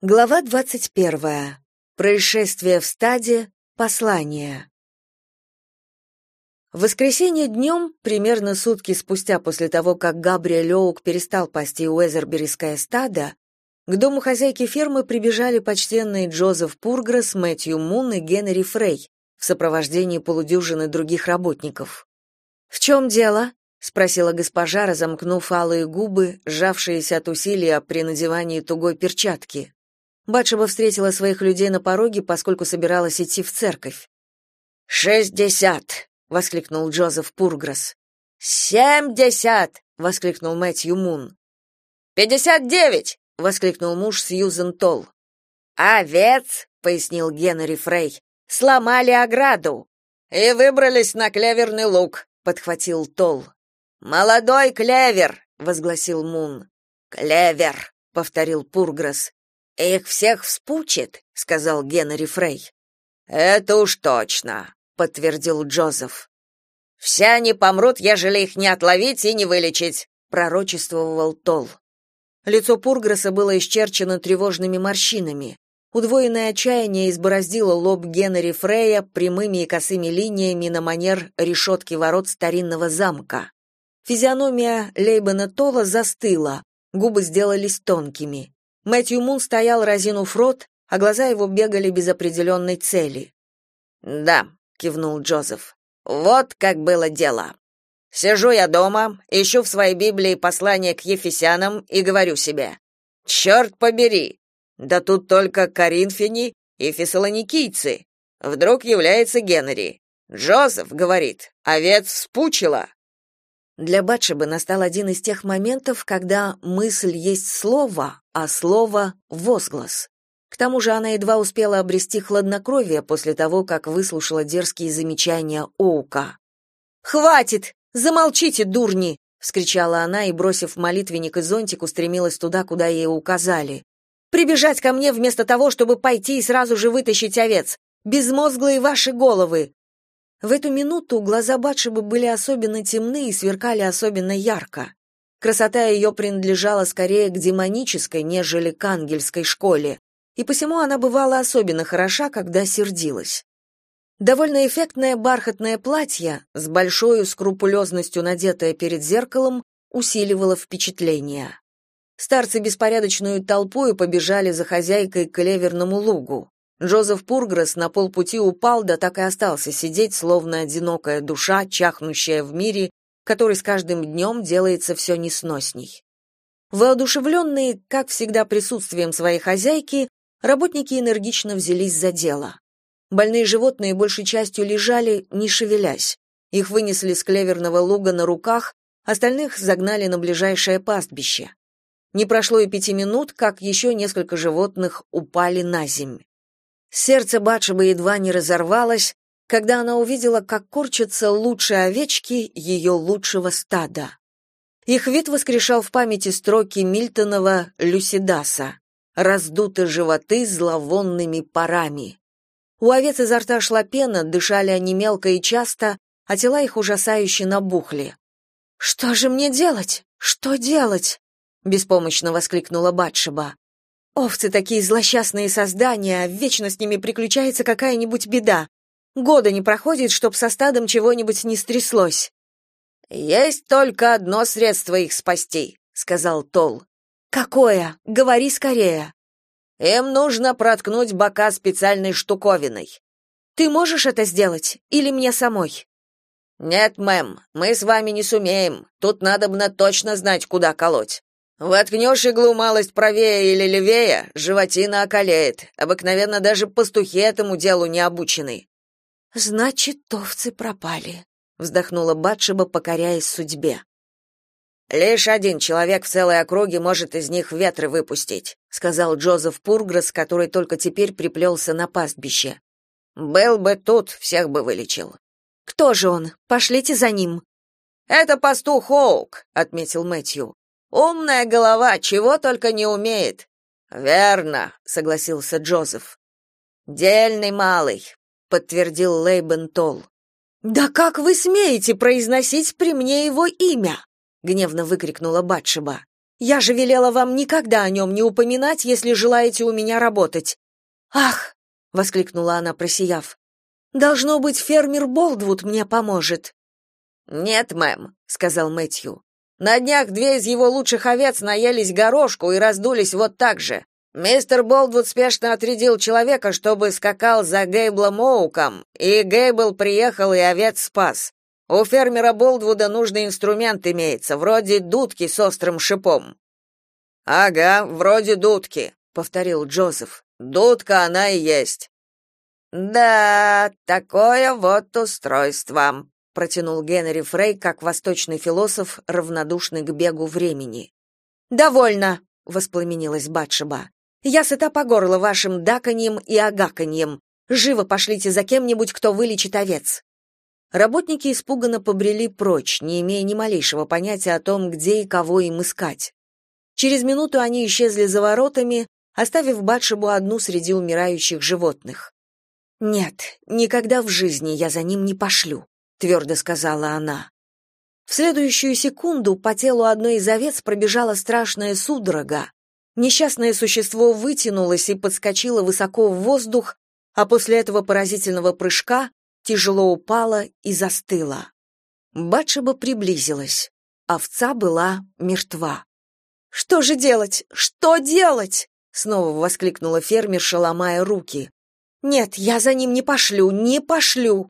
Глава 21. Происшествие в стаде. Послание. В воскресенье днем, примерно сутки спустя после того, как Габриэль Оук перестал пасти Уэзербериское стадо, к дому хозяйки фермы прибежали почтенные Джозеф Пургресс, Мэтью Мун и Генри Фрей в сопровождении полудюжины других работников. «В чем дело?» — спросила госпожа, разомкнув алые губы, сжавшиеся от усилия при надевании тугой перчатки. Батшева встретила своих людей на пороге, поскольку собиралась идти в церковь. «Шестьдесят!» — воскликнул Джозеф Пургресс. «Семьдесят!» — воскликнул Мэтью Мун. «Пятьдесят девять!» — воскликнул муж Сьюзен Толл. «Овец!» — пояснил Генри Фрей. «Сломали ограду!» «И выбрались на клеверный луг», — подхватил Толл. «Молодой клевер!» — возгласил Мун. «Клевер!» — повторил Пургресс. Их всех вспучит, сказал Генри Фрей. Это уж точно, подтвердил Джозеф. Все они помрут, ежели их не отловить и не вылечить, пророчествовал Тол. Лицо Пургреса было исчерчено тревожными морщинами. Удвоенное отчаяние избороздило лоб Генри Фрея прямыми и косыми линиями на манер решетки ворот старинного замка. Физиономия Лейбена Тола застыла, губы сделались тонкими. Мэтью Мун стоял, разинув рот, а глаза его бегали без определенной цели. «Да», — кивнул Джозеф, — «вот как было дело. Сижу я дома, ищу в своей Библии послание к Ефесянам и говорю себе, «Черт побери! Да тут только коринфяне и фессалоникийцы». Вдруг является Генри. «Джозеф», — говорит, — «овец вспучила». Для Батшебы настал один из тех моментов, когда мысль есть слово, а слово — возглас. К тому же она едва успела обрести хладнокровие после того, как выслушала дерзкие замечания Оука. «Хватит! Замолчите, дурни!» — вскричала она и, бросив молитвенник и зонтик, устремилась туда, куда ей указали. «Прибежать ко мне вместо того, чтобы пойти и сразу же вытащить овец! Безмозглые ваши головы! В эту минуту глаза Батшебы были особенно темны и сверкали особенно ярко. Красота ее принадлежала скорее к демонической, нежели к ангельской школе, и посему она бывала особенно хороша, когда сердилась. Довольно эффектное бархатное платье, с большой скрупулезностью надетое перед зеркалом, усиливало впечатление. Старцы беспорядочную толпою побежали за хозяйкой к клеверному лугу. Джозеф Пургресс на полпути упал, да так и остался сидеть, словно одинокая душа, чахнущая в мире, который с каждым днем делается все несносней. Воодушевленные, как всегда, присутствием своей хозяйки, работники энергично взялись за дело. Больные животные большей частью лежали, не шевелясь. Их вынесли с клеверного луга на руках, остальных загнали на ближайшее пастбище. Не прошло и пяти минут, как еще несколько животных упали на землю. Сердце Батшебы едва не разорвалось, когда она увидела, как корчатся лучшие овечки ее лучшего стада. Их вид воскрешал в памяти строки Мильтонова «Люсидаса» «Раздуты животы зловонными парами». У овец изо рта шла пена, дышали они мелко и часто, а тела их ужасающе набухли. «Что же мне делать? Что делать?» — беспомощно воскликнула Батшеба. Овцы такие злосчастные создания, вечно с ними приключается какая-нибудь беда. Года не проходит, чтоб со стадом чего-нибудь не стряслось. Есть только одно средство их спасти, сказал Тол. Какое? Говори скорее. Им нужно проткнуть бока специальной штуковиной. Ты можешь это сделать или мне самой? Нет, мэм, мы с вами не сумеем. Тут надо бы точно знать, куда колоть. Воткнешь иглу малость правее или левее, животина околеет. Обыкновенно даже пастухи этому делу не обучены. Значит, овцы пропали, вздохнула Батшеба, покоряясь судьбе. Лишь один человек в целой округе может из них ветры выпустить, сказал Джозеф Пургресс, который только теперь приплелся на пастбище. Был бы тут, всех бы вылечил. Кто же он? Пошлите за ним. Это пастух Оук, отметил Мэтью. Умная голова, чего только не умеет. Верно, согласился Джозеф. Дельный малый, подтвердил Лейбен Толл. Да как вы смеете произносить при мне его имя? гневно выкрикнула Батшеба. Я же велела вам никогда о нем не упоминать, если желаете у меня работать. Ах, воскликнула она, просияв. Должно быть, фермер Болдвуд мне поможет. Нет, мэм, сказал Мэтью. На днях две из его лучших овец наелись горошку и раздулись вот так же. Мистер Болдвуд спешно отрядил человека, чтобы скакал за Гейблом Оуком, и Гейбл приехал и овец спас. У фермера Болдвуда нужный инструмент имеется, вроде дудки с острым шипом. Ага, вроде дудки, повторил Джозеф. Дудка она и есть. Да, такое вот устройство, протянул Генри Фрей, как восточный философ, равнодушный к бегу времени. Довольно, воспламенилась Батшеба. Я сыта по горло вашим даканьем и агаканьем. Живо пошлите за кем-нибудь, кто вылечит овец. Работники испуганно побрели прочь, не имея ни малейшего понятия о том, где и кого им искать. Через минуту они исчезли за воротами, оставив Батшебу одну среди умирающих животных. «Нет, никогда в жизни я за ним не пошлю», — твердо сказала она. В следующую секунду по телу одной из овец пробежала страшная судорога. Несчастное существо вытянулось и подскочило высоко в воздух, а после этого поразительного прыжка тяжело упала и застыла. Батшеба приблизилась. Овца была мертва. «Что же делать? Что делать?» снова воскликнула фермерша, ломая руки. «Нет, я за ним не пошлю, не пошлю!»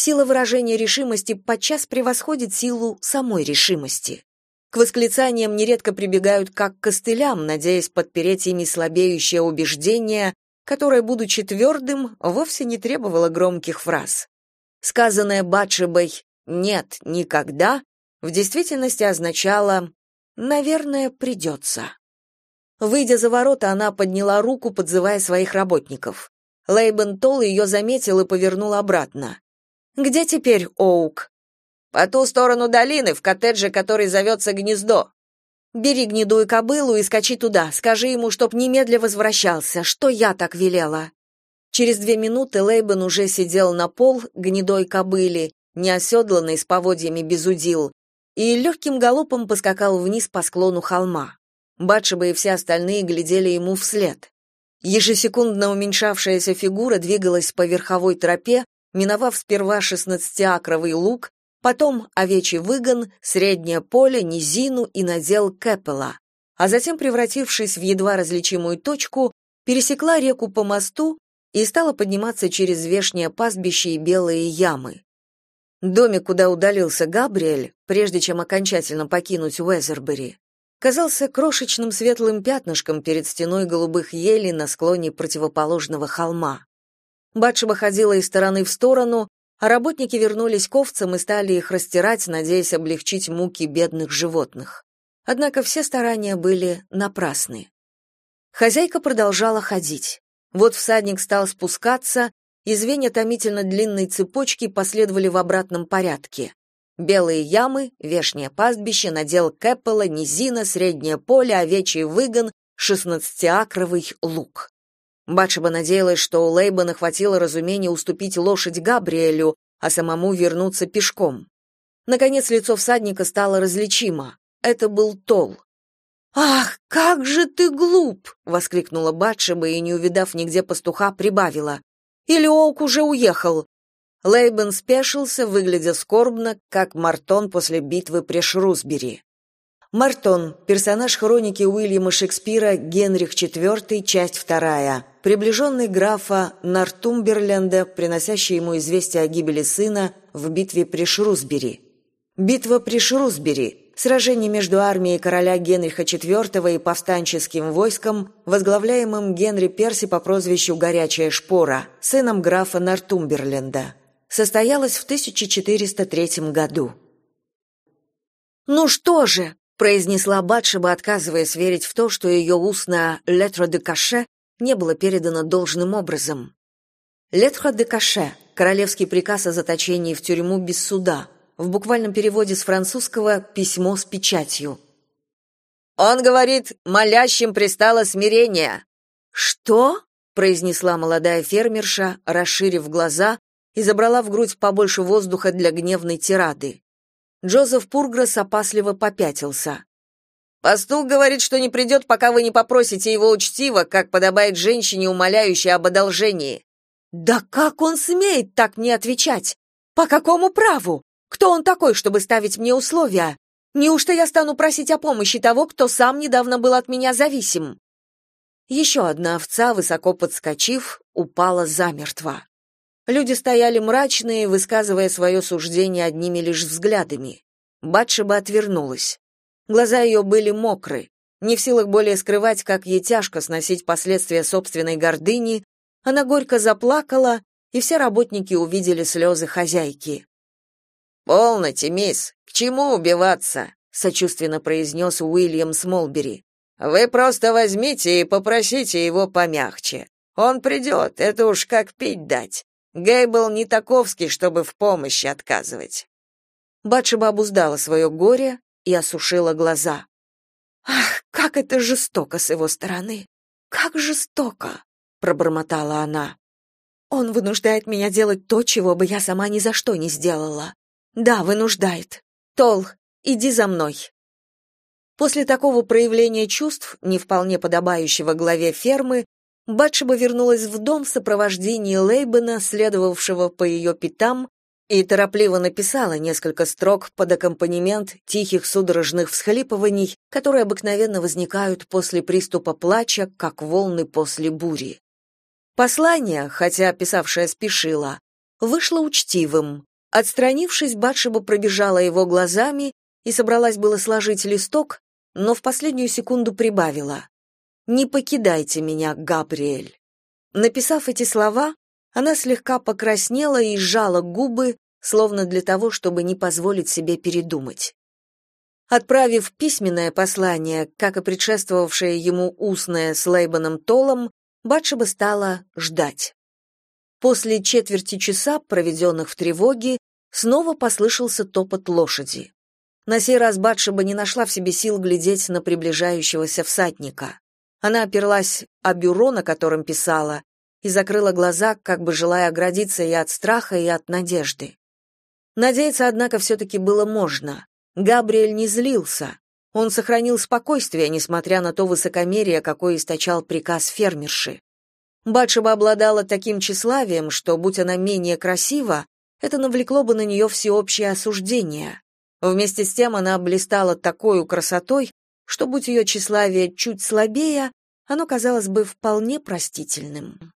Сила выражения решимости подчас превосходит силу самой решимости. К восклицаниям нередко прибегают как к костылям, надеясь подпереть ими слабеющее убеждение, которое, будучи твердым, вовсе не требовало громких фраз. Сказанное Батшебой «нет, никогда» в действительности означало «наверное, придется». Выйдя за ворота, она подняла руку, подзывая своих работников. Лейбен Толл ее заметил и повернул обратно. «Где теперь Оук?» «По ту сторону долины, в коттедже, который зовется Гнездо». «Бери гнедую кобылу и скачи туда. Скажи ему, чтоб немедля возвращался. Что я так велела?» Через две минуты Лейбен уже сидел на пол гнедой кобыли, неоседланной с поводьями без удил, и легким галопом поскакал вниз по склону холма. Батшеба и все остальные глядели ему вслед. Ежесекундно уменьшавшаяся фигура двигалась по верховой тропе, миновав сперва шестнадцатиакровый луг, потом овечий выгон, среднее поле, низину и надел Кэппела, а затем, превратившись в едва различимую точку, пересекла реку по мосту и стала подниматься через вешнее пастбище и белые ямы. Домик, куда удалился Габриэль, прежде чем окончательно покинуть Уэзербери, казался крошечным светлым пятнышком перед стеной голубых елей на склоне противоположного холма. Батшеба ходила из стороны в сторону, а работники вернулись к овцам и стали их растирать, надеясь облегчить муки бедных животных. Однако все старания были напрасны. Хозяйка продолжала ходить. Вот всадник стал спускаться, и звенья томительно длинной цепочки последовали в обратном порядке. Белые ямы, вешнее пастбище, надел Кэппела, низина, среднее поле, овечий выгон, шестнадцатиакровый луг. Батшеба надеялась, что у Лейбана хватило разумения уступить лошадь Габриэлю, а самому вернуться пешком. Наконец лицо всадника стало различимо. Это был Тол. «Ах, как же ты глуп!» — воскликнула Батшеба и, не увидав нигде пастуха, прибавила. «Или Оук уже уехал?» Лейбен спешился, выглядя скорбно, как Мартон после битвы при Шрусбери. Мартон — персонаж хроники Уильяма Шекспира «Генрих IV», часть вторая, приближенный графа Нортумберленда, приносящий ему известие о гибели сына в битве при Шрусбери. Битва при Шрусбери Сражение между армией короля Генриха IV и повстанческим войском, возглавляемым Генри Перси по прозвищу «Горячая шпора», сыном графа Нортумберленда, состоялось в 1403 году. «Ну что же», — произнесла Батшеба, отказываясь верить в то, что ее устное «летро де каше» не было передано должным образом. «Летро де каше» — королевский приказ о заточении в тюрьму без суда — в буквальном переводе с французского «письмо с печатью». «Он говорит, молящим пристало смирение». «Что?» — произнесла молодая фермерша, расширив глаза и забрала в грудь побольше воздуха для гневной тирады. Джозеф Пургресс опасливо попятился. Пастух говорит, что не придет, пока вы не попросите его учтиво, как подобает женщине, умоляющей об одолжении. Да как он смеет так мне отвечать? По какому праву? Кто он такой, чтобы ставить мне условия? Неужто я стану просить о помощи того, кто сам недавно был от меня зависим? Еще одна овца, высоко подскочив, упала замертво. Люди стояли мрачные, высказывая свое суждение одними лишь взглядами. Батшеба отвернулась. Глаза ее были мокры. Не в силах более скрывать, как ей тяжко сносить последствия собственной гордыни, она горько заплакала, и все работники увидели слезы хозяйки. «Полноте, мисс, к чему убиваться?» — сочувственно произнес Уильям Смолбери. «Вы просто возьмите и попросите его помягче. Он придет, это уж как пить дать. Гейбл не таковский, чтобы в помощи отказывать». Батшеба обуздала свое горе и осушила глаза. «Ах, как это жестоко с его стороны! Как жестоко!» — пробормотала она. «Он вынуждает меня делать то, чего бы я сама ни за что не сделала. Да, вынуждает. Тол, иди за мной. После такого проявления чувств, не вполне подобающего главе фермы, Батшеба вернулась в дом в сопровождении Лейбена, следовавшего по ее пятам, и торопливо написала несколько строк под аккомпанемент тихих судорожных всхлипываний, которые обыкновенно возникают после приступа плача, как волны после бури. Послание, хотя писавшая спешила, вышло учтивым, Отстранившись, Батшеба пробежала его глазами и собралась было сложить листок, но в последнюю секунду прибавила. «Не покидайте меня, Габриэль». Написав эти слова, она слегка покраснела и сжала губы, словно для того, чтобы не позволить себе передумать. Отправив письменное послание, как и предшествовавшее ему устное с Лейбаном Толом, Батшеба стала ждать. После четверти часа, проведенных в тревоге, снова послышался топот лошади. На сей раз Батшеба не нашла в себе сил глядеть на приближающегося всадника. Она оперлась о бюро, на котором писала, и закрыла глаза, как бы желая оградиться и от страха, и от надежды. Надеяться, однако, все-таки было можно. Габриэль не злился. Он сохранил спокойствие, несмотря на то высокомерие, какое источал приказ фермерши. Батшеба обладала таким тщеславием, что, будь она менее красива, это навлекло бы на нее всеобщее осуждение. Вместе с тем она блистала такой красотой, что, будь ее тщеславие чуть слабее, оно казалось бы вполне простительным.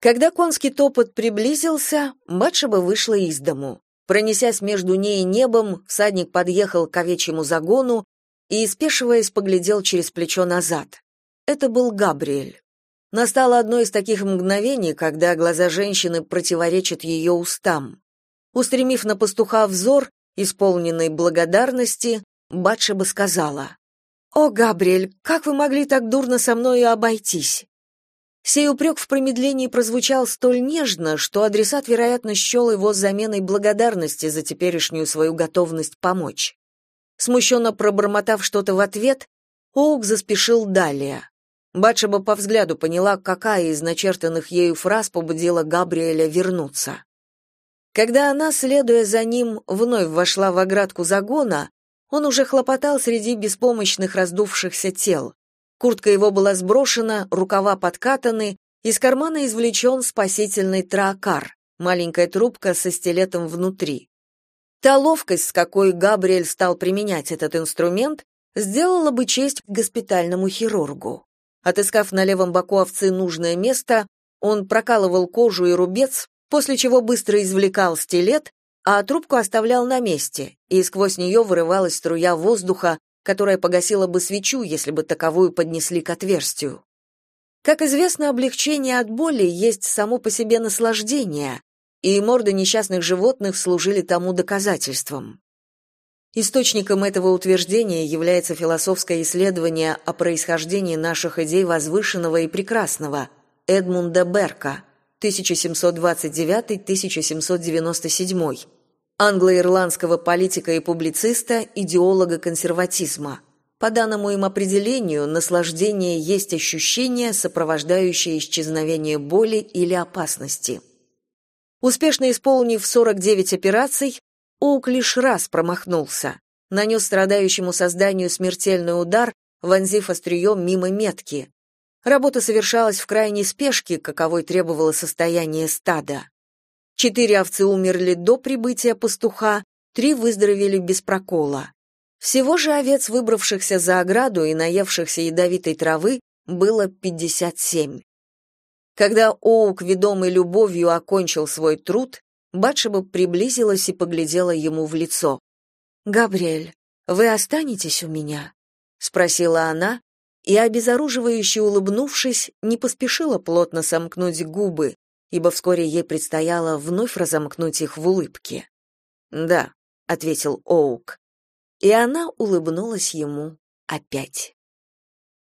Когда конский топот приблизился, Батшеба вышла из дому. Пронесясь между ней и небом, всадник подъехал к овечьему загону и, спешиваясь, поглядел через плечо назад. Это был Габриэль. Настало одно из таких мгновений, когда глаза женщины противоречат ее устам. Устремив на пастуха взор, исполненный благодарности, Батшеба сказала, «О, Габриэль, как вы могли так дурно со мною обойтись?» Сей упрек в промедлении прозвучал столь нежно, что адресат, вероятно, счел его заменой благодарности за теперешнюю свою готовность помочь. Смущенно пробормотав что-то в ответ, Оук заспешил далее. Батшеба по взгляду поняла, какая из начертанных ею фраз побудила Габриэля вернуться. Когда она, следуя за ним, вновь вошла в оградку загона, он уже хлопотал среди беспомощных раздувшихся тел. Куртка его была сброшена, рукава подкатаны, из кармана извлечен спасительный траакар, маленькая трубка со стилетом внутри. Та ловкость, с какой Габриэль стал применять этот инструмент, сделала бы честь госпитальному хирургу. Отыскав на левом боку овцы нужное место, он прокалывал кожу и рубец, после чего быстро извлекал стилет, а трубку оставлял на месте, и сквозь нее вырывалась струя воздуха, которая погасила бы свечу, если бы таковую поднесли к отверстию. Как известно, облегчение от боли есть само по себе наслаждение, и морды несчастных животных служили тому доказательством. Источником этого утверждения является философское исследование о происхождении наших идей возвышенного и прекрасного Эдмунда Берка 1729-1797, англо-ирландского политика и публициста, идеолога консерватизма. По данному им определению, наслаждение есть ощущение, сопровождающее исчезновение боли или опасности. Успешно исполнив 49 операций, Оук лишь раз промахнулся. нанес страдающему созданию смертельный удар, вонзив острием мимо метки. Работа совершалась в крайней спешке, каковой требовало состояние стада. Четыре овцы умерли до прибытия пастуха, три выздоровели без прокола. Всего же овец, выбравшихся за ограду и наевшихся ядовитой травы, было 57. Когда Оук, ведомый любовью, окончил свой труд, Батшеба приблизилась и поглядела ему в лицо. «Габриэль, вы останетесь у меня?» — спросила она, и, обезоруживающе улыбнувшись, не поспешила плотно сомкнуть губы, ибо вскоре ей предстояло вновь разомкнуть их в улыбке. «Да», — ответил Оук. И она улыбнулась ему опять.